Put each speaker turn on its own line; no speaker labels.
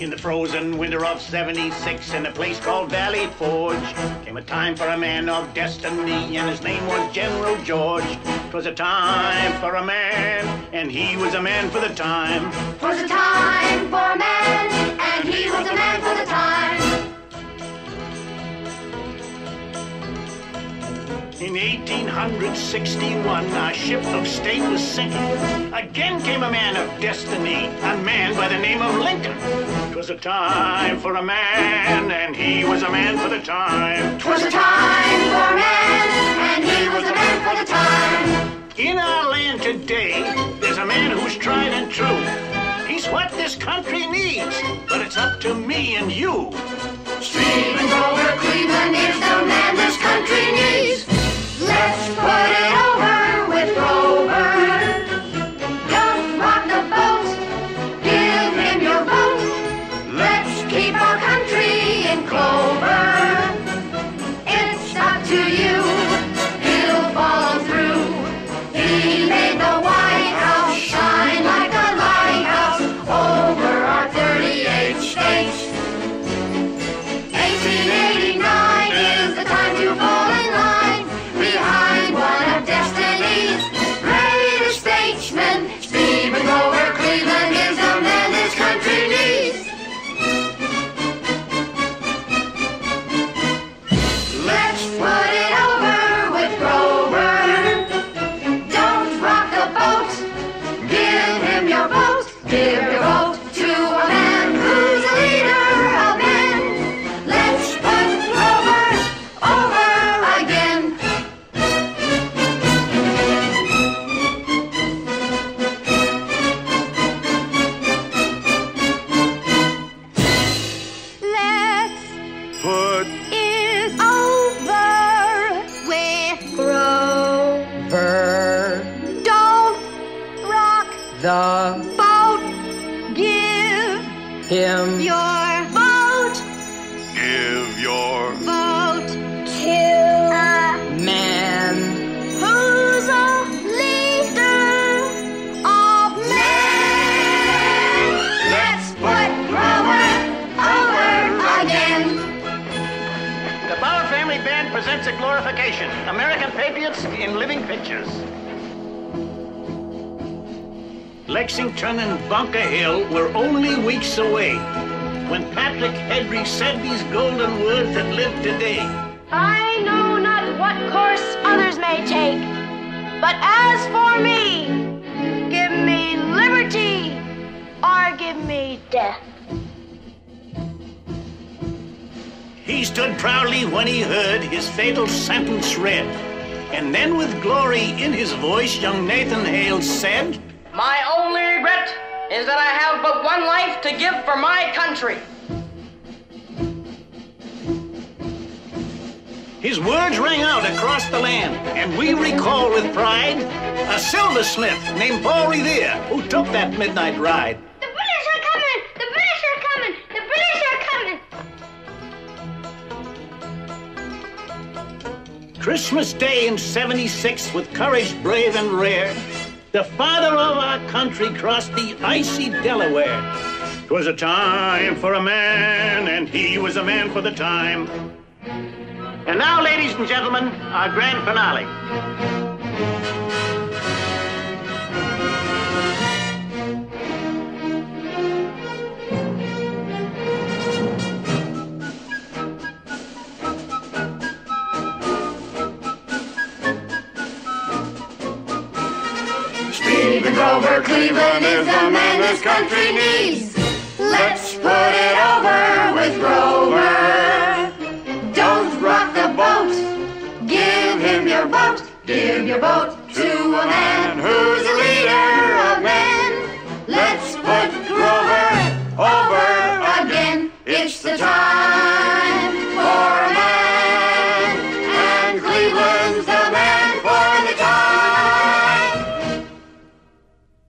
In the frozen winter of 76 in a place called Valley Forge came a time for a man of destiny and his name was General George. 'Twas a time for a man and he was a man for the time.
'Twas a time for a man
1861, a ship of state was sinking. Again came a man of destiny, a man by the name of Lincoln. 'Twas a time for a man, and he was a man for the time. time.
'Twas a time for a man and he was a man for the time.
In our land today, there's a man who's tried and true. He's what this country needs, but it's up to me and you.
Stephen Grover Cleveland Give your vote to a man who's a leader of men. Let's put Grover over again.
Let's
Put
it over with Don't rock
the him
your vote.
give your
Vote to a
man
who's a leader of men.
Let's put Grover over again.
The Bower Family Band presents a glorification. American Patriots in living pictures. Lexington and Bunker Hill were only weeks away when Patrick Henry said these golden words that live today.
I know not what course others may take, but as for me, give me liberty or give me death.
He stood proudly when he heard his fatal sentence read. And then with glory in his voice, young Nathan Hale said,
My only regret is that I have but one life to give for my country.
His words rang out across the land, and we recall with pride a silversmith named Paul Revere who took that midnight ride.
The British are coming! The British are coming! The British are coming!
Christmas Day in 76, with courage brave and rare, the father of our country crossed the icy Delaware. 'Twas a time for a man, and he was a man for the time. And now, ladies and gentlemen, our grand finale.
Stephen Grover Cleveland is the man this country needs. Let's put it over with Grover. Don't rock the boat. Give him your vote. Give your vote